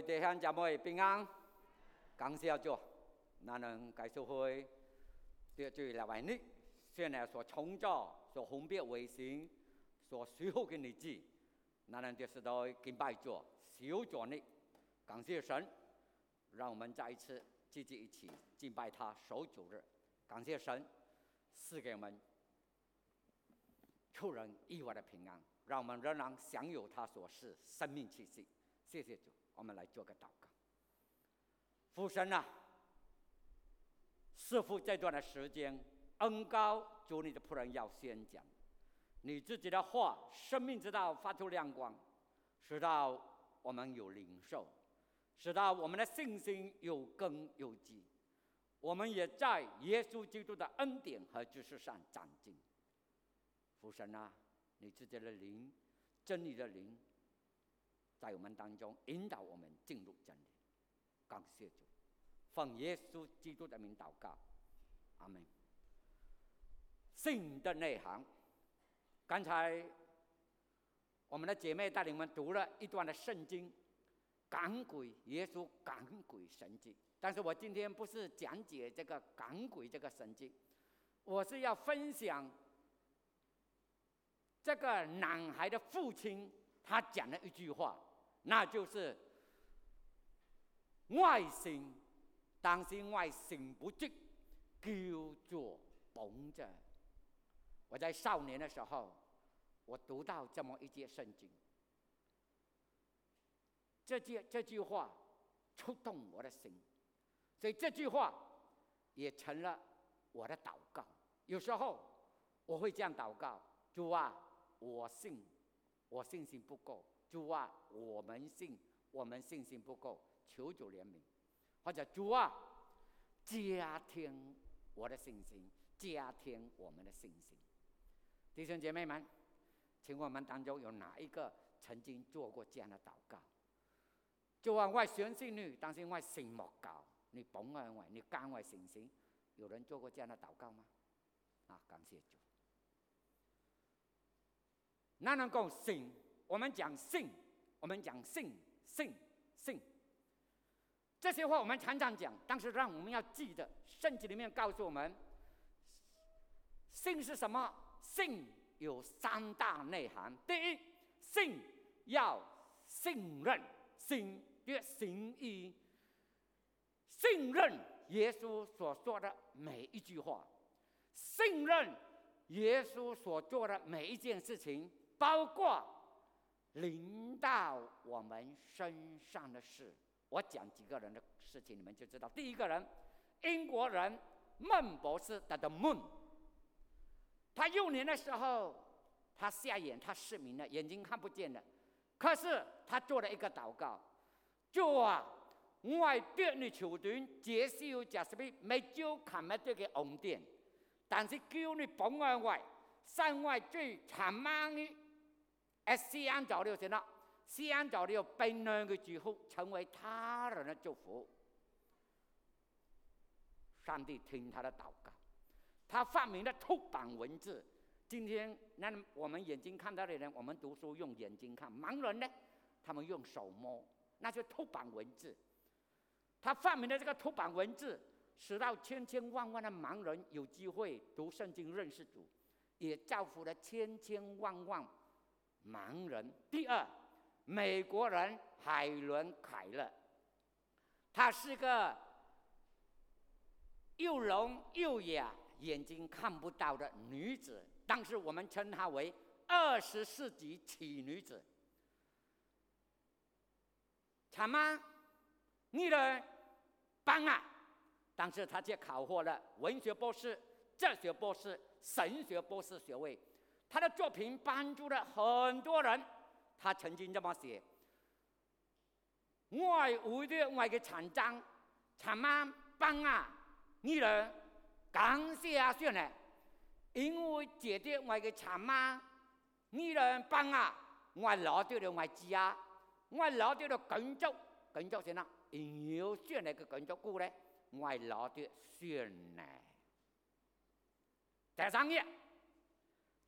位弟兄姐妹平安，感谢主，咱能介绍会得罪了万日，现在所创造、所分别为神、所随后的日子，咱能就是到敬拜主、小主你，感谢神，让我们再一次聚集一起敬拜他守主。日，感谢神赐给我们出人意外的平安，让我们仍然享有他所示生命气息。谢谢主，我们来做个祷告。父神啊，师傅这段的时间，恩高主你的仆人要宣讲你自己的话，生命之道发出亮光，使到我们有领受，使到我们的信心有根有基。我们也在耶稣基督的恩典和知识上长进。父神啊，你自己的灵，真理的灵。在我们当中引导我们进入真理，感谢主，奉耶稣基督的名祷告，阿门。信的内涵，刚才我们的姐妹带领我们读了一段的圣经，赶鬼，耶稣赶鬼神迹。但是我今天不是讲解这个赶鬼这个神迹，我是要分享这个男孩的父亲他讲了一句话。那就是外省，但是外省不足，叫做绷着。我在少年的时候，我读到这么一节圣经，这句这句话触动我的心，所以这句话也成了我的祷告。有时候我会这样祷告：主啊，我信，我信心不够。主啊，我们信，我们信心不够，求主怜悯。或者主啊，加添我的信心，加添我们的信心。弟兄姐妹们，请我们当中有哪一个曾经做过这样的祷告？就啊，我相信你，但是我信莫够，你捧我为，你干我信心。有人做过这样的祷告吗？啊，感谢主。哪能够信？我们讲信，我们讲信，信，信。这些话我们常常讲，但是让我们要记得，圣经里面告诉我们，信是什么？信有三大内涵。第一，信要信任，信约信义，信任耶稣所说的每一句话，信任耶稣所做的每一件事情，包括。临到我们身上的事，我讲几个人的事情，你们就知道。第一个人，英国人孟博士，他的孟，他幼年的时候，他瞎眼，他失明了，眼睛看不见了。可是他做了一个祷告，就啊，我对你求断，接受假什么，没就看没这个恩典，但是叫你帮我外，山外最残在。西安找六行了，西安早六被那个祝福成为他人的祝福。上帝听他的祷告，他发明了凸版文字。今天那我们眼睛看到的人，我们读书用眼睛看；盲人呢，他们用手摸，那就凸版文字。他发明的这个凸版文字，使到千千万万的盲人有机会读圣经、认识主，也造福了千千万万。盲人。第二，美国人海伦·凯勒，她是个又聋又哑、眼睛看不到的女子，当时我们称她为二十世纪奇女子。惨吗？你的班啊！但是她却考获了文学博士、哲学博士、神学博士学位。他的作品帮助了很多人。他曾经这么写：“我为了我的成长，长妈帮啊，你人感谢啊，算了，因为姐姐我的长妈，你人帮啊，我攞到了我家，我攞到了工作，工作先啦，然后算那个工作过咧，我攞到算呢。第三页。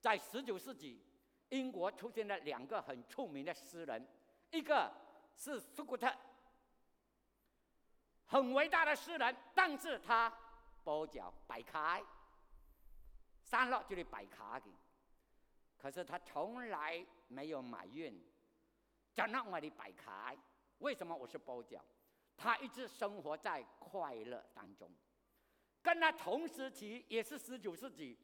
在十九世纪，英国出现了两个很出名的诗人，一个是苏格特，很伟大的诗人，但是他跛脚摆开，散落就是摆卡的。可是他从来没有埋怨，讲那我的摆开，为什么我是跛脚？他一直生活在快乐当中。跟他同时期，也是十九世纪，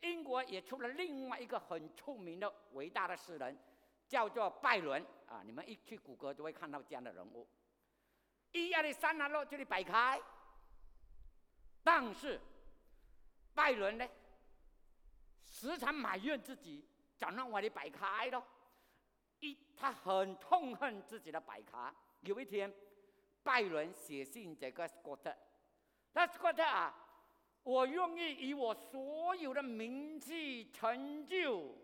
英国也出了另外一个很出名的伟大的诗人，叫做拜伦啊！你们一去谷歌就会看到这样的人物。一样的三拿路这里摆开，但是拜伦呢，时常埋怨自己，怎让我的摆开了？一他很痛恨自己的摆卡。有一天，拜伦写信给个斯科特。他觉得啊，我愿意以我所有的名气成就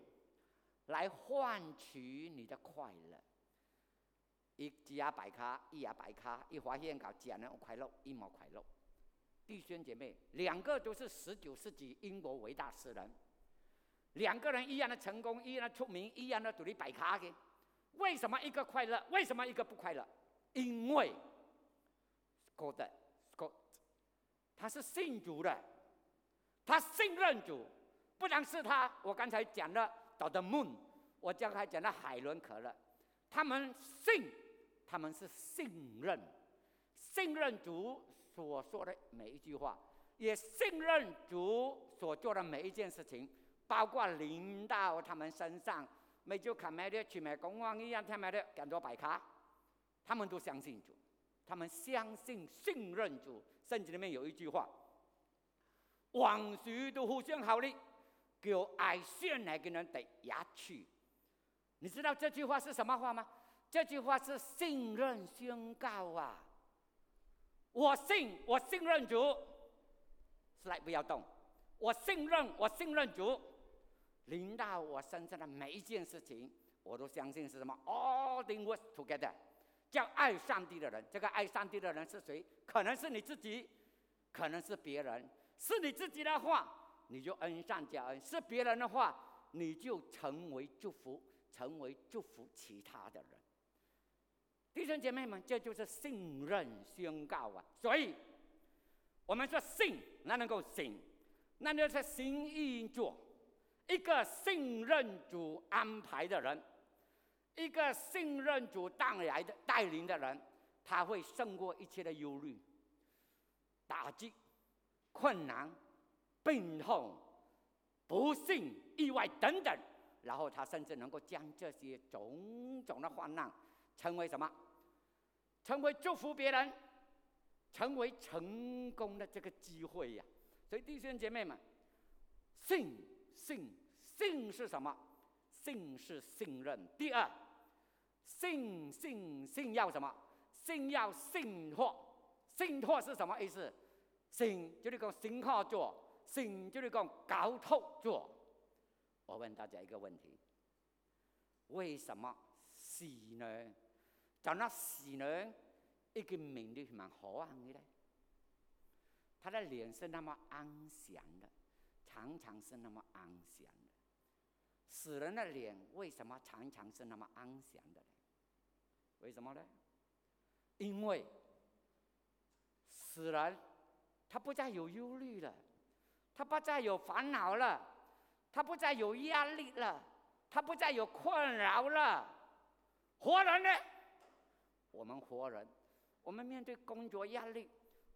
来换取你的快乐。一只牙摆卡，一牙摆卡，一发现搞捡了快乐，一毛快乐。弟兄姐妹，两个都是十九世纪英国伟大诗人，两个人一样的成功，一样的出名，一样的独立摆卡的。为什么一个快乐？为什么一个不快乐？因为，o 得。他是信主的，他信任主，不然是他。我刚才讲的找的 moon，我刚才讲的海伦可乐，他们信，他们是信任，信任主所说的每一句话，也信任主所做的每一件事情，包括领到他们身上，没就看买的去买公王一样，他买的更多白卡，他们都相信主，他们相信信任主。圣经里面有一句话：“往事都互相效力，叫爱信那个人得牙去。”你知道这句话是什么话吗？这句话是信任宣告啊！我信，我信任主，来不要动。我信任，我信任主，临到我身上的每一件事情，我都相信是什么？All things work together。叫爱上帝的人，这个爱上帝的人是谁？可能是你自己，可能是别人。是你自己的话，你就恩上加恩；是别人的话，你就成为祝福，成为祝福其他的人。弟兄姐妹们，这就是信任宣告啊！所以，我们说信，那能够信，那就是心意做一个信任主安排的人。一个信任主带来的带领的人，他会胜过一切的忧虑、打击、困难、病痛、不幸、意外等等，然后他甚至能够将这些种种的患难，成为什么？成为祝福别人，成为成功的这个机会呀！所以弟兄姐妹们，信信信是什么？信是信任。第二。信信信要什么？信要信托。信托是什么意思？神就是讲信靠做，信就是讲搞透做。我问大家一个问题：为什么死呢？讲那死呢？一个名的蛮好安的嘞。他的脸是那么安详的，常常是那么安详的。死人的脸为什么常常是那么安详的？为什么呢？因为死人他不再有忧虑了，他不再有烦恼了，他不再有压力了，他不再有困扰了。活人呢？我们活人，我们面对工作压力、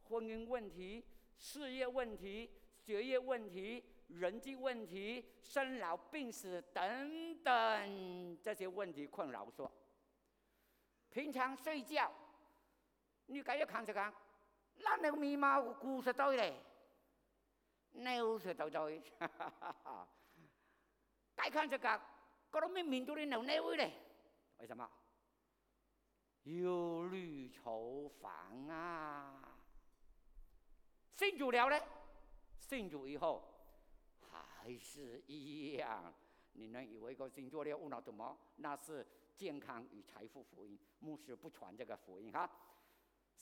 婚姻问题、事业问题、学业问题、人际问题、生老病死等等这些问题困扰说。平常睡觉，你该要扛着扛，那那个眉毛故事多嘞，牛是多多，哈哈哈哈该看这个，各种面面都能牛牛嘞，为什么？忧虑愁烦啊！信主了呢，信主以后还是一样，你能以为个信主了误了什么？那是。健康与财富福音，牧师不传这个福音哈。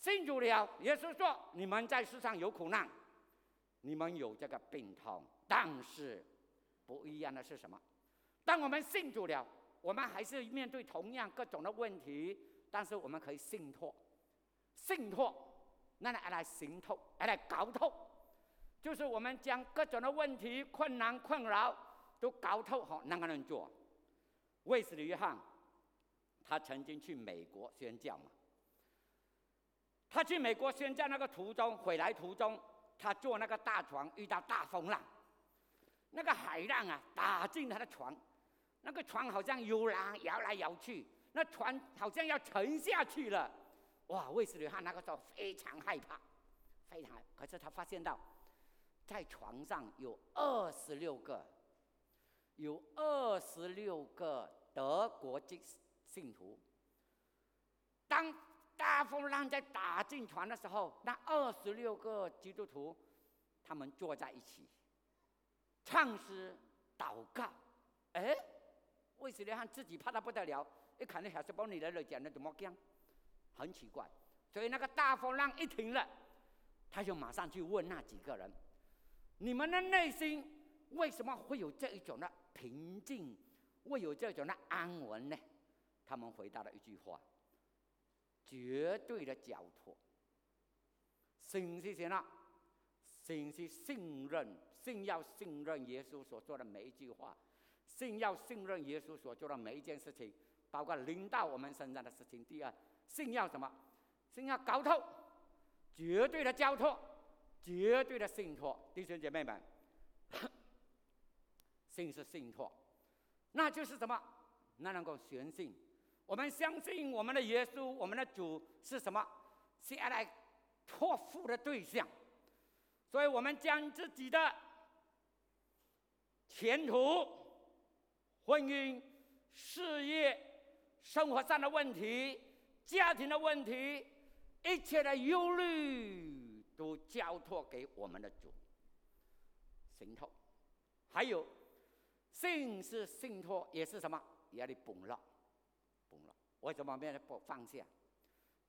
信主了，耶稣说：“你们在世上有苦难，你们有这个病痛，但是不一样的是什么？当我们信主了，我们还是面对同样各种的问题，但是我们可以信托，信托那来来行透，来搞透，就是我们将各种的问题、困难、困扰都搞透好，那个人做。卫斯理约翰，他曾经去美国宣教嘛。他去美国宣教那个途中，回来途中，他坐那个大船遇到大风浪，那个海浪啊打进他的船，那个船好像游浪摇来摇去，那船好像要沉下去了。哇！卫斯理汉那个时候非常害怕，非常。可是他发现到，在床上有二十六个，有二十六个德国籍信徒。当大风浪在打进船的时候，那二十六个基督徒，他们坐在一起，唱诗、祷告。哎，为什么他自己怕的不得了，一看那小石包你来了，讲的怎么讲？很奇怪，所以那个大风浪一停了，他就马上去问那几个人：“你们的内心为什么会有这一种的平静，会有这种的安稳呢？”他们回答了一句话：“绝对的交托。”信是什么？信是信任，信要信任耶稣所做的每一句话，信要信任耶稣所做的每一件事情，包括领导我们身上的事情。第二。信要什么？信要搞透，绝对的交托，绝对的信托。弟兄姐妹们，信是信托，那就是什么？那能够全信。我们相信我们的耶稣，我们的主是什么？是要来托付的对象。所以我们将自己的前途、婚姻、事业、生活上的问题。家庭的问题，一切的忧虑都交托给我们的主，信托。还有，信是信托，也是什么？也得崩了，崩了。为什么没有不放下？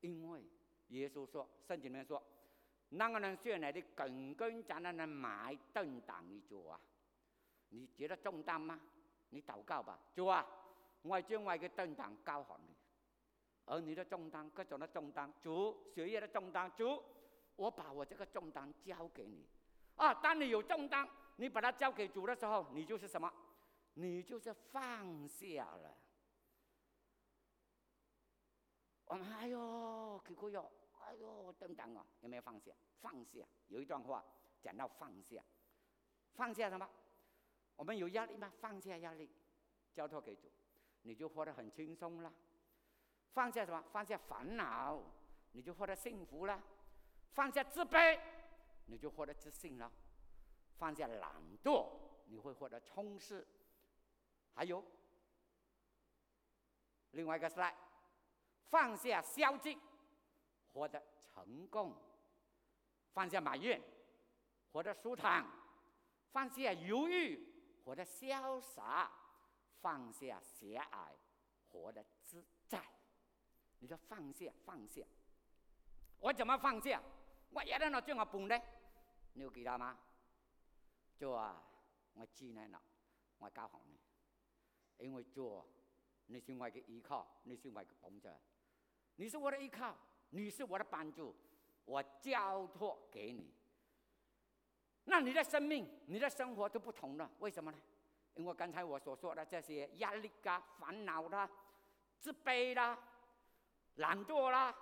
因为耶稣说，圣经里面说，那个人选来的耿耿在那人埋凳挡一脚啊？你觉得重担吗？你祷告吧，主啊，我将我的凳挡交好你。儿女的重担，各种的重担，主学业的重担，主，我把我这个重担交给你。啊，当你有重担，你把它交给主的时候，你就是什么？你就是放下了。我们哎呦，可可哟，哎呦，等等啊，有没有放下？放下。有一段话讲到放下，放下什么？我们有压力吗？放下压力，交托给主，你就活得很轻松了。放下什么？放下烦恼，你就获得幸福了；放下自卑，你就获得自信了；放下懒惰，你会获得充实。还有另外一个是来放下消极，活得成功；放下埋怨，活得舒坦；放下犹豫，活得潇洒；放下狭隘，活得自在。你说放下，放下，我怎么放下？我一定要将我搬呢？你有记得吗？做啊，我知你了，我教好你，因为做你是我的依靠，你是我的帮助，你是我的依靠，你是我的帮助，我交托给你。那你的生命、你的生活都不同了，为什么呢？因为刚才我所说的这些压力啊、烦恼啦、自卑啦。懒惰啦，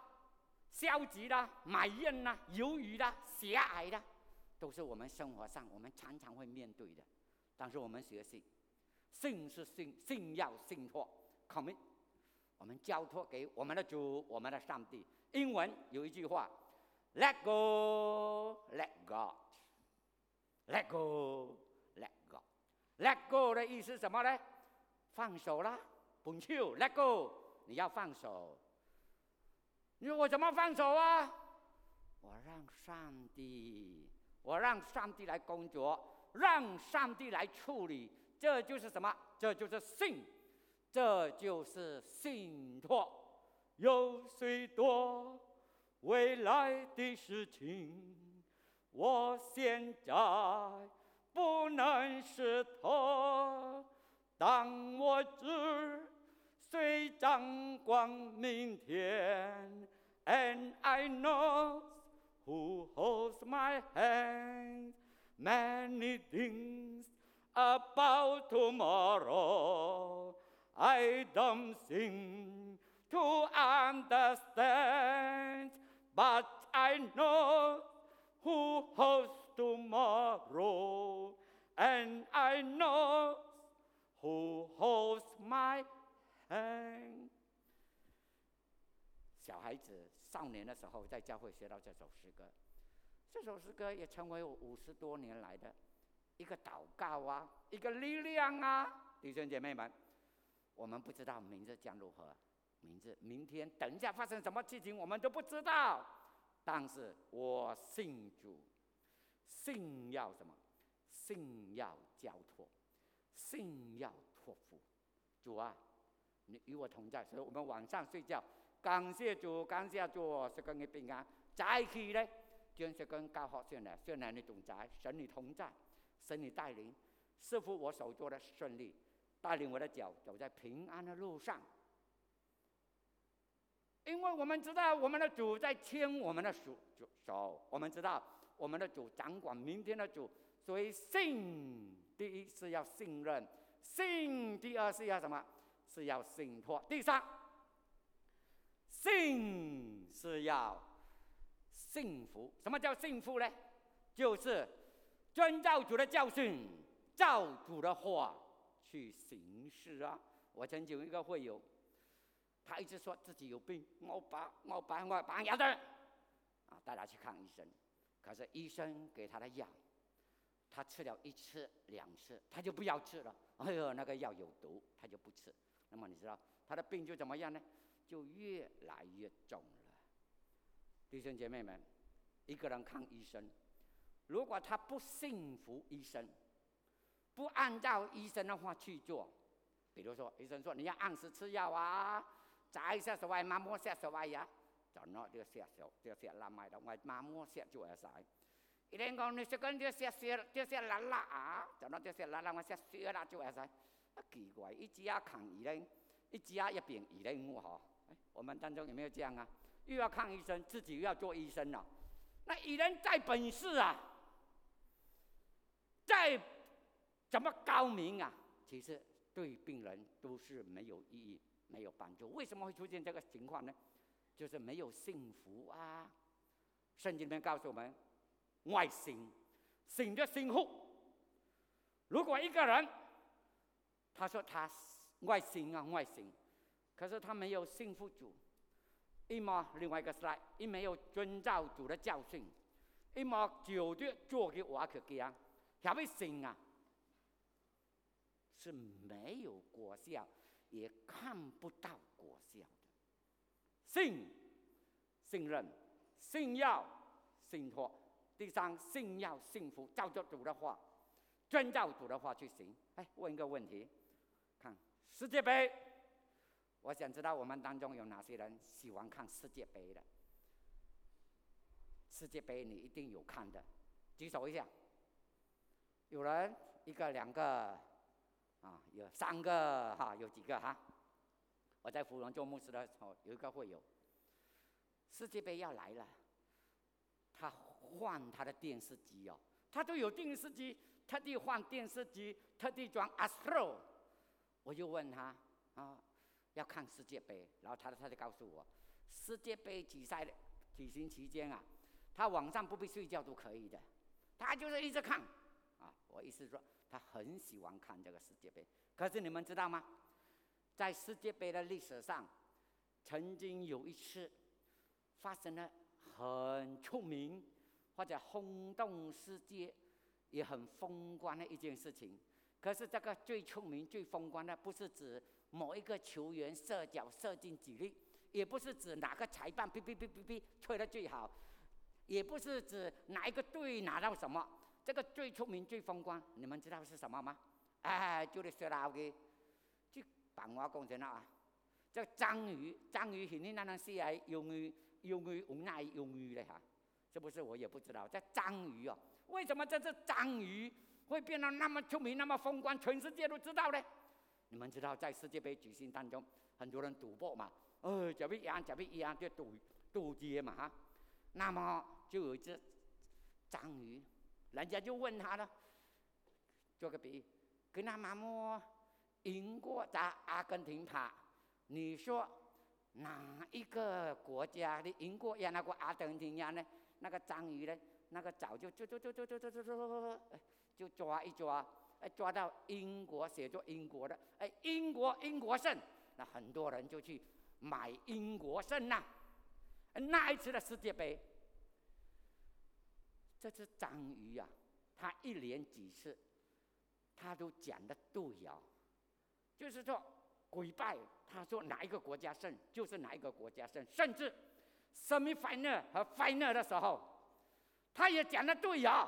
消极啦，埋怨啦，犹豫啦，狭隘啦，都是我们生活上我们常常会面对的。但是我们学习，信是信，信要信托靠没我们交托给我们的主，我们的上帝。英文有一句话：Let go，Let God，Let go，Let God，Let go 的意思什么呢？放手啦，不求，Let go，你要放手。你说我怎么放手啊？我让上帝，我让上帝来工作，让上帝来处理，这就是什么？这就是信，这就是信托。有许多未来的事情，我现在不能识透，当我只虽掌光明天。And I know who holds my hand. Many things about tomorrow I don't seem to understand, but I know who holds tomorrow, and I know who holds my hand. 小孩子少年的时候，在教会学到这首诗歌，这首诗歌也成为我五十多年来的一个祷告啊，一个力量啊，弟兄姐妹们，我们不知道明日将如何，明日明天等一下发生什么事情我们都不知道，但是我信主，信要什么？信要交托，信要托付。主啊，你与我同在，所以我们晚上睡觉，感谢主，感谢主，是跟你平安。再起呢，就是跟教学上来，虽然你同在，神你同在，神你带领，似乎我所做的顺利，带领我的脚走在平安的路上。因为我们知道我们的主在牵我们的手手，我们知道我们的主掌管明天的主，所以信第一是要信任，信第二是要什么？是要信托。第三，信是要幸福。什么叫幸福呢？就是遵照主的教训，照主的话去行事啊！我曾经有一个会友。他一直说自己有病，我拔我拔我拔牙的，啊，带他去看医生。可是医生给他的药，他吃了一次两次，他就不要吃了。哎呦，那个药有毒，他就不吃。那么你知道他的病就怎么样呢？就越来越重了。弟兄姐妹们，一个人看医生，如果他不信服医生，不按照医生的话去做，比如说医生说你要按时吃药啊。在食所謂馬摩石所謂呀，就攞啲石石啲石攬埋度，我馬摩石做下晒。伊哋講你食緊啲石石啲石爛啦啊，就攞啲石爛啦，我石石啦做下晒。啊奇怪，一只要看醫生，一只要一邊醫生我哈。我们当中有没有这样啊？又要看医生，自己又要做医生了。那醫生再本事啊，再怎么高明啊，其实对病人都是没有意义。没有帮助，为什么会出现这个情况呢？就是没有幸福啊！圣经里面告诉我们，外心，信的幸福。如果一个人，他说他外心啊外心，可是他没有幸福主，一么另外一个是来，一没有遵照主的教训，一么就的做给我去讲，下面信啊是没有果效。也看不到果效的，信、信任、信要、信托。第三，信要幸福，照着主的话，遵照主的话去行。哎，问一个问题，看世界杯，我想知道我们当中有哪些人喜欢看世界杯的？世界杯你一定有看的，举手一下。有人一个两个。啊，有三个哈，有几个哈？我在芙蓉做牧师的时候，有一个会友，世界杯要来了，他换他的电视机哦，他都有电视机，特地换电视机，特地装 Astro。我就问他啊，要看世界杯，然后他他就告诉我，世界杯比赛举行期间啊，他晚上不必睡觉都可以的，他就是一直看啊。我意思说。他很喜欢看这个世界杯，可是你们知道吗？在世界杯的历史上，曾经有一次发生了很出名或者轰动世界、也很风光的一件事情。可是这个最出名、最风光的，不是指某一个球员射脚射进几粒，也不是指哪个裁判哔哔哔哔哔吹得最好，也不是指哪一个队拿到什么。这个最出名、最风光，你们知道是什么吗？哎，就是说到的，就白话讲成了啊，这章鱼，章鱼肯定那能是来用于用于无奈用于的哈，是不是？我也不知道。这章鱼哦，为什么这只章鱼会变得那么出名、那么风光，全世界都知道呢？你们知道，在世界杯举行当中，很多人赌博嘛，哦，这边赢，这边赢，就赌赌接嘛哈。那么就有一只章鱼，人家就问他了，做个比喻，跟他妈妈赢过在阿根廷爬，你说哪一个国家的赢过呀？那个阿根廷呀呢？那个章鱼呢？那个早就就就就就就就就就就抓一抓，抓到英国，写作英国的，哎，英国英国胜，那很多人就去买英国胜呐。那一次的世界杯，这只章鱼啊，它一连几次，它都讲的对哦，就是说鬼拜，他说哪一个国家胜，就是哪一个国家胜，甚至 semi final 和 final 的时候。他也讲的对呀，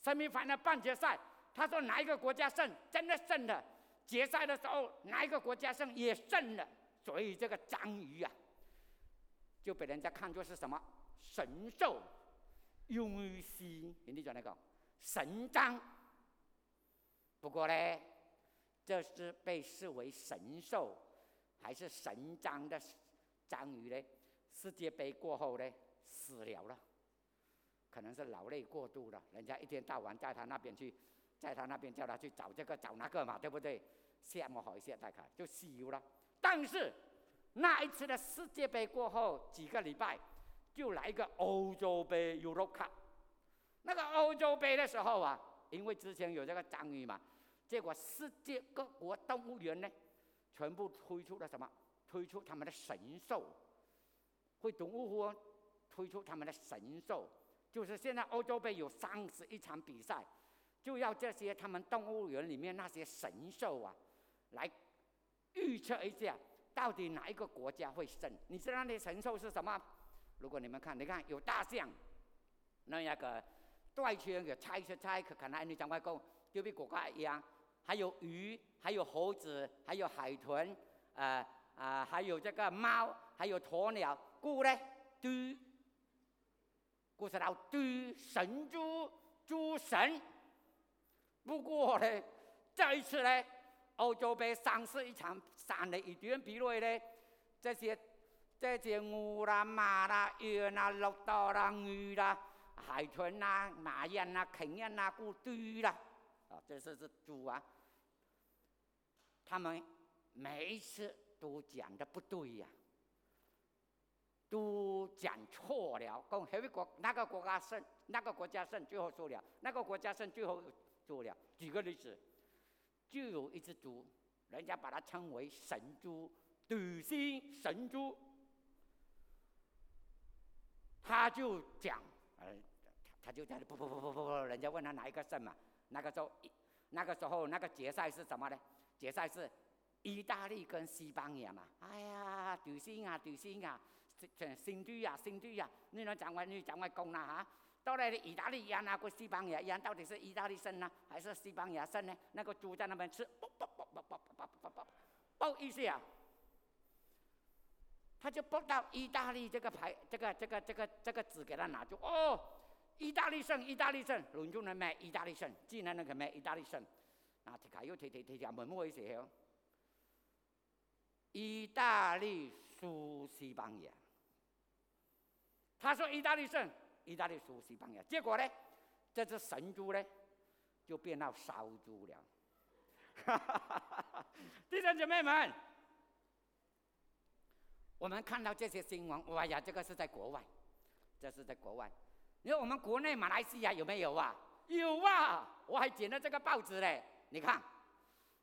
生命反的半决赛，他说哪一个国家胜，真的胜了。决赛的时候，哪一个国家胜也胜了。所以这个章鱼啊，就被人家看作是什么神兽，用于西，你讲那个神章。不过呢，这是被视为神兽还是神章的章鱼呢？世界杯过后呢，死了了。可能是劳累过度了，人家一天到晚在他那边去，在他那边叫他去找这个找那个嘛，对不对？羡慕好一些再看就休了。但是那一次的世界杯过后几个礼拜，就来一个欧洲杯 Euro Cup。那个欧洲杯的时候啊，因为之前有这个章鱼嘛，结果世界各国动物园呢，全部推出了什么？推出他们的神兽，会动物园推出他们的神兽。就是现在欧洲杯有三十一场比赛，就要这些他们动物园里面那些神兽啊，来预测一下到底哪一个国家会胜。你知道那些神兽是什么？如果你们看，你看有大象，那那个戴圈给猜一猜，可可能你讲外公就比国家一样。还有鱼，还有猴子，还有海豚，呃啊，还有这个猫，还有鸵鸟，故呢猪。故事到猪神猪猪神，不过呢，这一次呢，欧洲杯上市一场上了一点比如呢，这些这些牛啦、马啦、羊啦、骆驼啦、鱼啦、海豚啦、马燕啦、肯羊啦、古堆啦，啊，这是是猪啊，他们每一次都讲的不对呀。都讲错了，讲哪个国哪个国家胜，哪个国家胜，最后输了，那个国家胜，最后输了。举个例子，就有一只猪，人家把它称为神猪，赌心神猪，他就讲，呃，他就在不不不不不不，人家问他哪一个胜嘛？那个时候，那个时候那个决赛是什么呢？决赛是意大利跟西班牙嘛。哎呀，赌心啊，赌心啊！这新队呀，新队呀！你能讲完，你讲完功了哈？到来意大利赢那个西班牙赢，到底是意大利胜呢，还是西班牙胜呢？那个猪在那边吃，啵啵啵啵啵啵啵啵，啵一下，他就啵到意大利这个牌，这个这个这个这个纸给他拿住，哦，意大利胜，意大利胜，轮住人买意大利胜，既然能够买意大利胜，啊，这个又提提提提问我一些，意大利输西班牙。他说：“意大利胜，意大利输西班牙。结果呢，这只神猪呢，就变到烧猪了。弟兄姐妹们，我们看到这些新闻，哇呀，这个是在国外，这是在国外。你说我们国内马来西亚有没有啊？有啊，我还捡了这个报纸嘞。你看，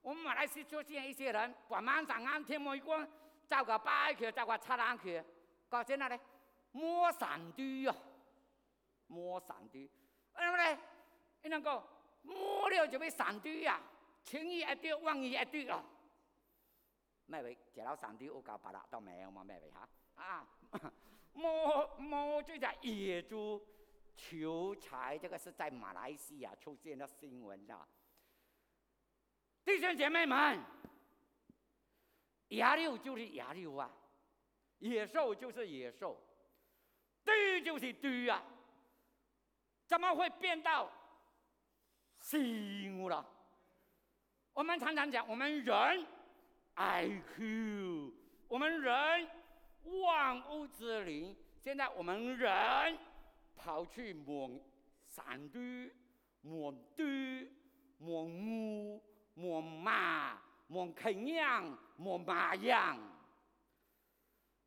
我们马来西亚出现一些人，把晚上安天门关，照个白去，照个插上去，搞在那里。”摸山猪啊，摸山猪，为什么呢？你能够摸了就被山猪啊，轻易一丢，万一一丢啊，咩位？食到山猪，我搞把它到没嘛？咩位哈？啊，摸摸这只野猪求财，这个是在马来西亚出现的新闻啊！弟兄姐妹们，野兽就是野兽啊，野兽就是野兽。对就是对啊，怎么会变到生物了？我们常常讲，我们人 IQ，我们人万物之灵，现在我们人跑去摸山驴、摸驴、摸牛、摸马、摸啃羊、摸马羊。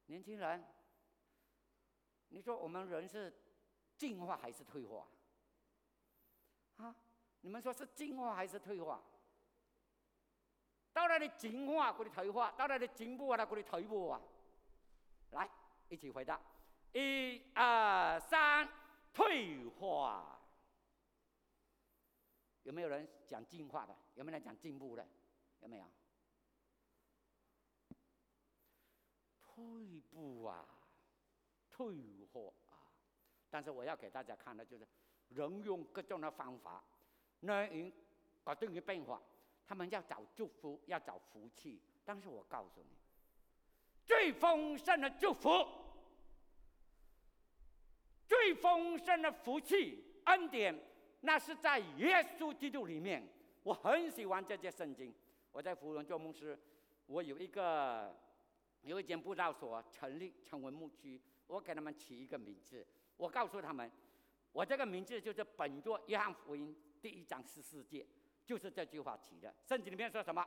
年轻人，你说我们人是进化还是退化？啊，你们说是进化还是退化？到那里进化过的退化？到那里进步啊还是退步啊？来，一起回答。一二三，退化。有没有人讲进化的？有没有人讲进步的？有没有？退步啊，退化啊！但是我要给大家看的就是，人用各种的方法，能改变于变化。他们要找祝福，要找福气。但是我告诉你，最丰盛的祝福，最丰盛的福气恩典，那是在耶稣基督里面。我很喜欢这些圣经。我在福隆做牧师，我有一个。有一间布道所成立成为牧区，我给他们起一个名字。我告诉他们，我这个名字就是本座约翰福音第一章十四节，就是这句话起的。圣经里面说什么？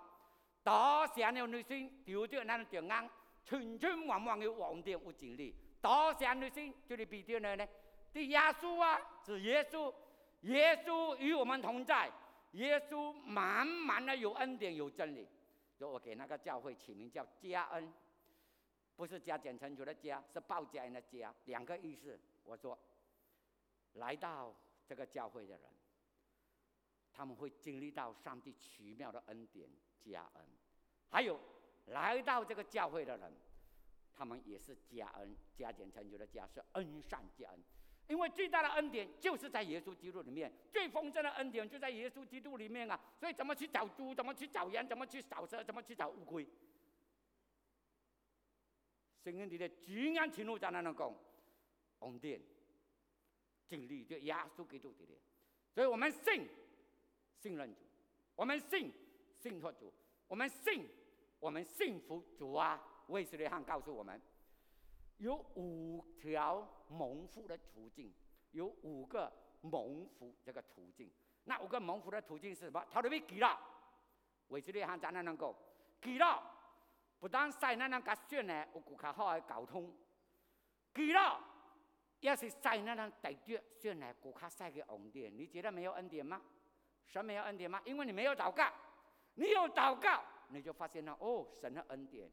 多想的女性丢掉那点安，春春往往有王殿无经历。多想女性就是比掉了呢？对耶稣啊，是耶稣，耶稣与我们同在，耶稣满满的有恩典有真理。所以我给那个教会起名叫加恩。不是加减乘除的加，是报加恩的加，两个意思。我说，来到这个教会的人，他们会经历到上帝奇妙的恩典加恩；还有来到这个教会的人，他们也是加恩，加减乘除的加是恩上加恩。因为最大的恩典就是在耶稣基督里面，最丰盛的恩典就在耶稣基督里面啊！所以怎么去找猪？怎么去找羊？怎么去找蛇？怎么去找乌龟？圣经里的主要情路在哪能讲？恩典、经历就耶稣基督的，所以我们信信任主，我们信信托主，我们信我们信服主啊！卫斯理汉告诉我们，有五条蒙福的途径，有五个蒙福这个途径。那五个蒙福的途径是什么？他都被记了。卫斯理汉在哪能讲？记了。不但使咱能甲选呢有更较好的沟通，记了也是使咱能得着选呢更较晒的恩典。你觉得没有恩典吗？神没有恩典吗？因为你没有祷告，你有祷告，你就发现了哦，神的恩典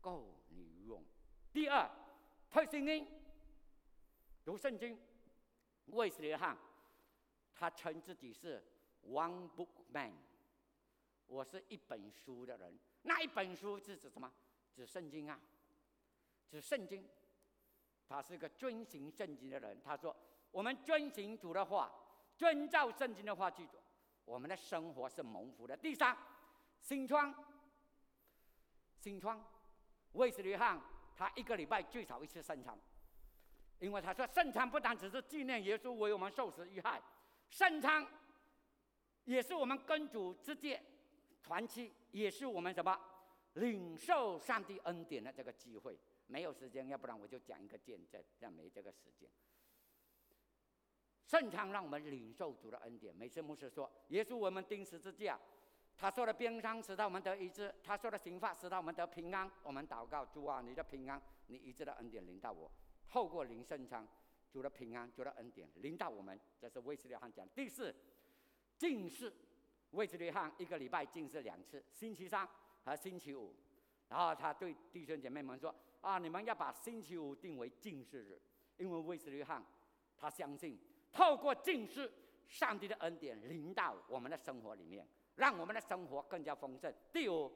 够你用。第二，特圣经，读圣经，卫斯理汉，他称自己是 One Book Man，我是一本书的人。那一本书是指什么？指圣经啊，指圣经。他是一个遵行圣经的人。他说：“我们遵行主的话，遵照圣经的话去做，我们的生活是蒙福的。”第三，新窗，新窗，卫斯理汉他一个礼拜最少一次圣餐，因为他说圣餐不单只是纪念耶稣为我们受死遇害，圣餐也是我们跟主之间。团契也是我们什么领受上帝恩典的这个机会。没有时间，要不然我就讲一个见证，但没这个时间。圣餐让我们领受主的恩典。每次牧师说，耶稣我们钉十字架，他说的鞭伤使到我们得医治，他说的刑罚使到我们得平安。我们祷告主啊，你的平安，你医治的恩典临到我。透过领圣餐，主的平安，主的恩典临到我们。这是威斯利汉讲。第四，敬事。位置约翰一个礼拜进食两次，星期三和星期五。然后他对弟兄姐妹们说：“啊，你们要把星期五定为禁食日，因为位置约翰他相信，透过禁食，上帝的恩典临到我们的生活里面，让我们的生活更加丰盛。第五，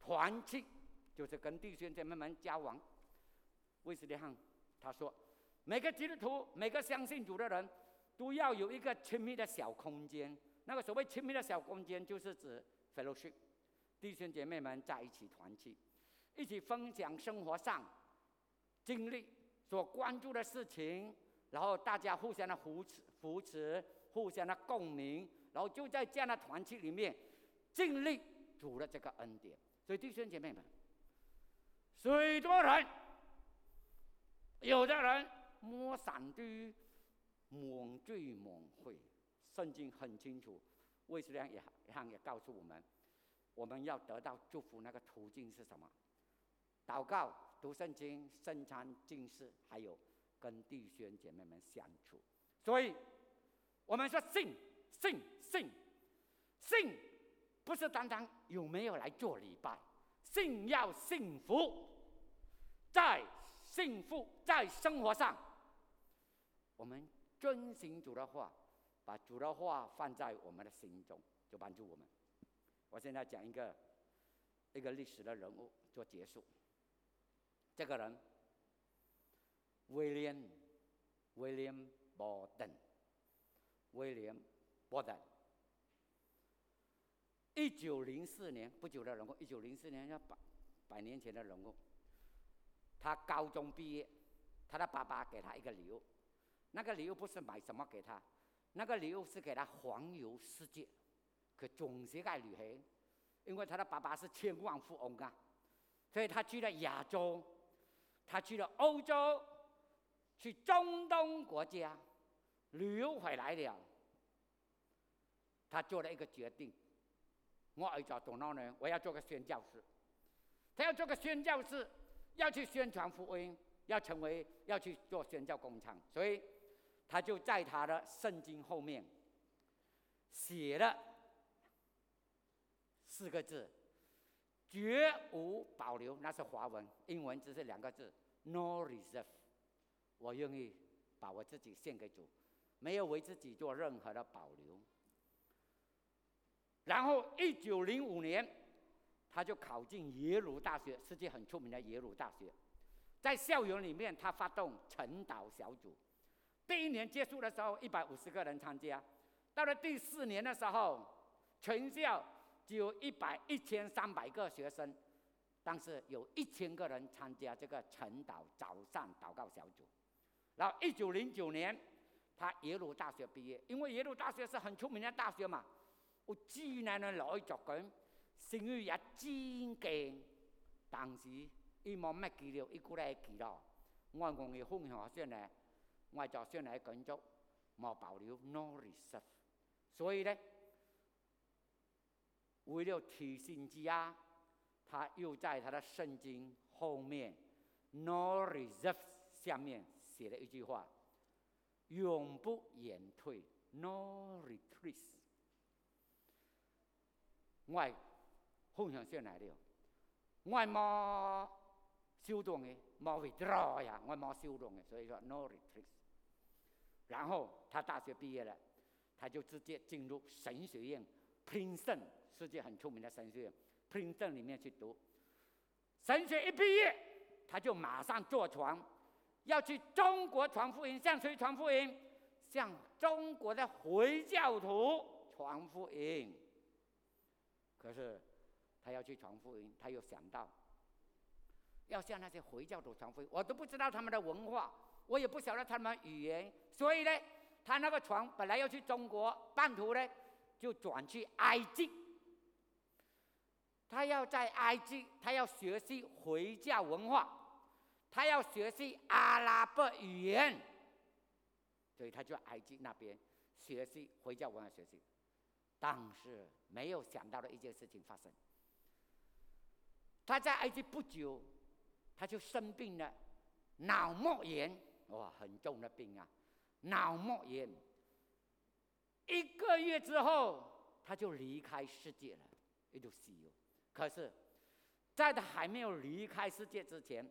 团契就是跟弟兄姐妹们交往。位置约翰他说，每个基督徒、每个相信主的人都要有一个亲密的小空间。”那个所谓亲密的小空间，就是指 fellowship，弟兄姐妹们在一起团聚，一起分享生活上经历所关注的事情，然后大家互相的扶持、扶持，互相的共鸣，然后就在这样的团体里面尽力主的这个恩典。所以弟兄姐妹们，水多人有的人摸闪堆，猛坠猛会。圣经很清楚，卫斯理也也也告诉我们，我们要得到祝福那个途径是什么？祷告、读圣经、圣餐、敬事，还有跟弟兄姐妹们相处。所以，我们说信、信、信、信，不是单单有没有来做礼拜，信要幸福，在幸福在生活上，我们遵循主的话。把主的话放在我们的心中，就帮助我们。我现在讲一个一个历史的人物做结束。这个人，William William Borden，William Borden，一九零四年不久的人物，一九零四年要百百年前的人物。他高中毕业，他的爸爸给他一个礼物，那个礼物不是买什么给他。那个礼物是给他环游世界，可总世界旅行，因为他的爸爸是千万富翁啊，所以他去了亚洲，他去了欧洲，去中东国家旅游回来了，他做了一个决定，我？我要做个宣教师，他要做个宣教师，要去宣传福音，要成为要去做宣教工厂，所以。他就在他的圣经后面写了四个字：“绝无保留。”那是华文，英文只是两个字：“No reserve。”我愿意把我自己献给主，没有为自己做任何的保留。然后，一九零五年，他就考进耶鲁大学，世界很出名的耶鲁大学，在校园里面，他发动晨祷小组。第一年结束的时候，一百五十个人参加；到了第四年的时候，全校只有一百一千三百个学生，但是有一千个人参加这个晨祷早上祷告小组。然后一九零九年，他耶鲁大学毕业，因为耶鲁大学是很出名的大学嘛。我居然能攞去作卷，成语也真勁，但是伊冇乜記錄，伊估嚟記咯。我講嘅分享先咧。我就先嚟講咗，冇保留 no reserve，所以呢，为了提醒之啊，他又在他的圣经后面 no reserve 下面写了一句话：永不言退 no retreat。我分享先嚟了，我冇修动嘅，冇 withdraw 呀，我冇修动嘅，所以说 no retreat。然后他大学毕业了，他就直接进入神学院，Princeton，世界很出名的神学院，Princeton 里面去读。神学一毕业，他就马上坐船，要去中国传福音，向谁传福音？向中国的回教徒传福音。可是他要去传福音，他又想到，要向那些回教徒传福音，我都不知道他们的文化。我也不晓得他们语言，所以呢，他那个船本来要去中国，半途呢就转去埃及。他要在埃及，他要学习回教文化，他要学习阿拉伯语言，所以他就埃及那边学习回教文化学习。但是没有想到的一件事情发生，他在埃及不久，他就生病了，脑膜炎。哇，很重的病啊，脑膜炎。一个月之后，他就离开世界了，也就死了。可是，在他还没有离开世界之前，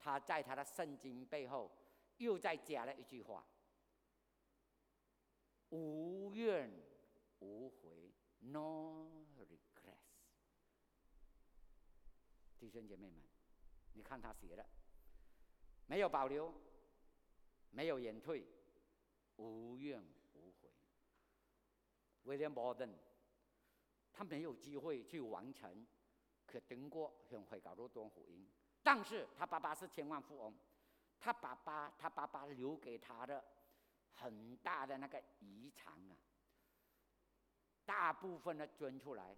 他在他的圣经背后又再加了一句话：无怨无悔，no regrets。弟兄姐妹们，你看他写的，没有保留。没有隐退，无怨无悔。威廉·伯登，他没有机会去完成，可等过向会搞多多福音。但是他爸爸是千万富翁，他爸爸他爸爸留给他的很大的那个遗产啊，大部分的捐出来，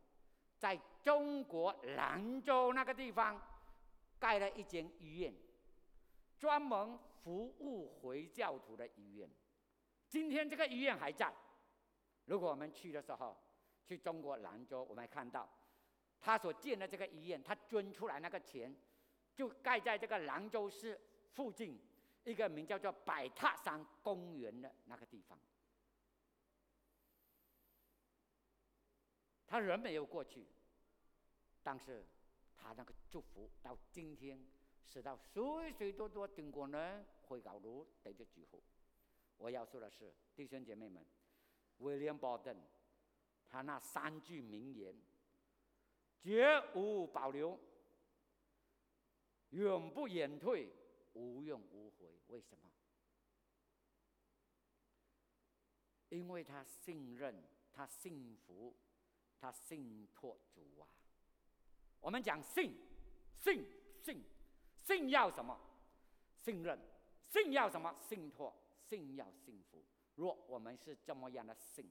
在中国兰州那个地方盖了一间医院，专门。服务回教徒的医院。今天这个医院还在。如果我们去的时候，去中国兰州，我们看到他所建的这个医院，他捐出来那个钱，就盖在这个兰州市附近一个名叫做百塔山公园的那个地方。他人没有过去，但是他那个祝福到今天，使到许许多多中国人回教徒得着祝福。我要说的是，弟兄姐妹们，威廉·鲍登他那三句名言，绝无保留，永不言退，无怨无悔。为什么？因为他信任，他信服。他信托主啊！我们讲信，信信信要什么？信任，信要什么？信托，信要幸福。若我们是这么样的信，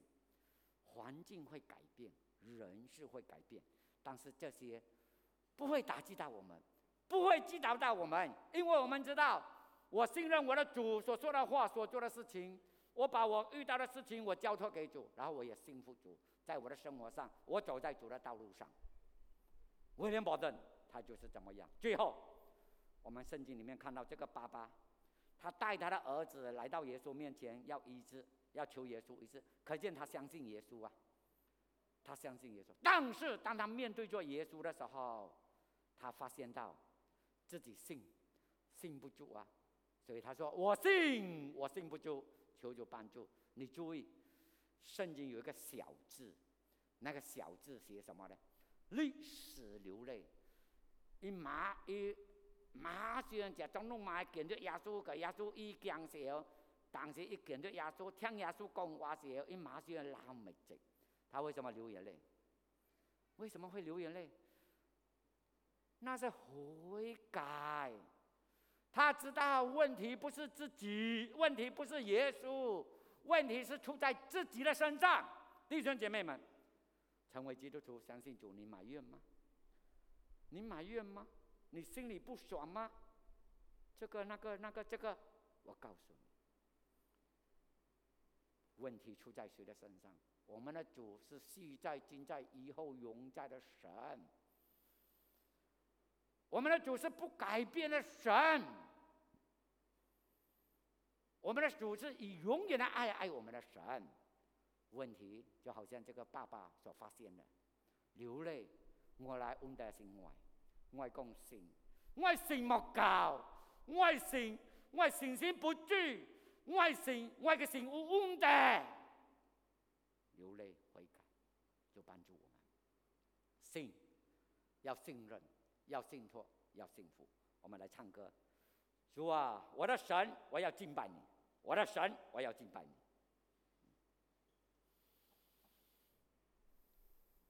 环境会改变，人是会改变，但是这些不会打击到我们，不会击倒到我们，因为我们知道，我信任我的主所说的话，所做的事情，我把我遇到的事情我交托给主，然后我也信服主。在我的生活上，我走在主的道路上。威廉保证他就是怎么样。最后，我们圣经里面看到这个爸爸，他带他的儿子来到耶稣面前要医治，要求耶稣医治，可见他相信耶稣啊。他相信耶稣，但是当他面对着耶稣的时候，他发现到自己信信不住啊，所以他说：“我信，我信不住，求主帮助。”你注意。圣经有一个小字，那个小字写什么呢？历史流泪。伊马伊马上就总拢买见到耶稣个耶稣一讲时候，当时一见到耶稣听耶稣讲话时候，伊马上流眼泪。他为什么流眼泪？为什么会流眼泪？那是悔改。他知道问题不是自己，问题不是耶稣。问题是出在自己的身上，弟兄姐妹们，成为基督徒，相信主，你埋怨吗？你埋怨吗？你心里不爽吗？这个、那个、那个、这个，我告诉你，问题出在谁的身上？我们的主是昔在、今在、以后永在的神，我们的主是不改变的神。我们的主是以永远的爱爱我们的神，问题就好像这个爸爸所发现的，流泪，我来恩待心外，我共信，我信莫教，我信，我信心不住，我信，我个信无恩待，流泪悔改，就帮助我们，信，要信任，要信托，要幸福。我们来唱歌，主啊，我的神，我要敬拜你。我的神，我要敬拜你。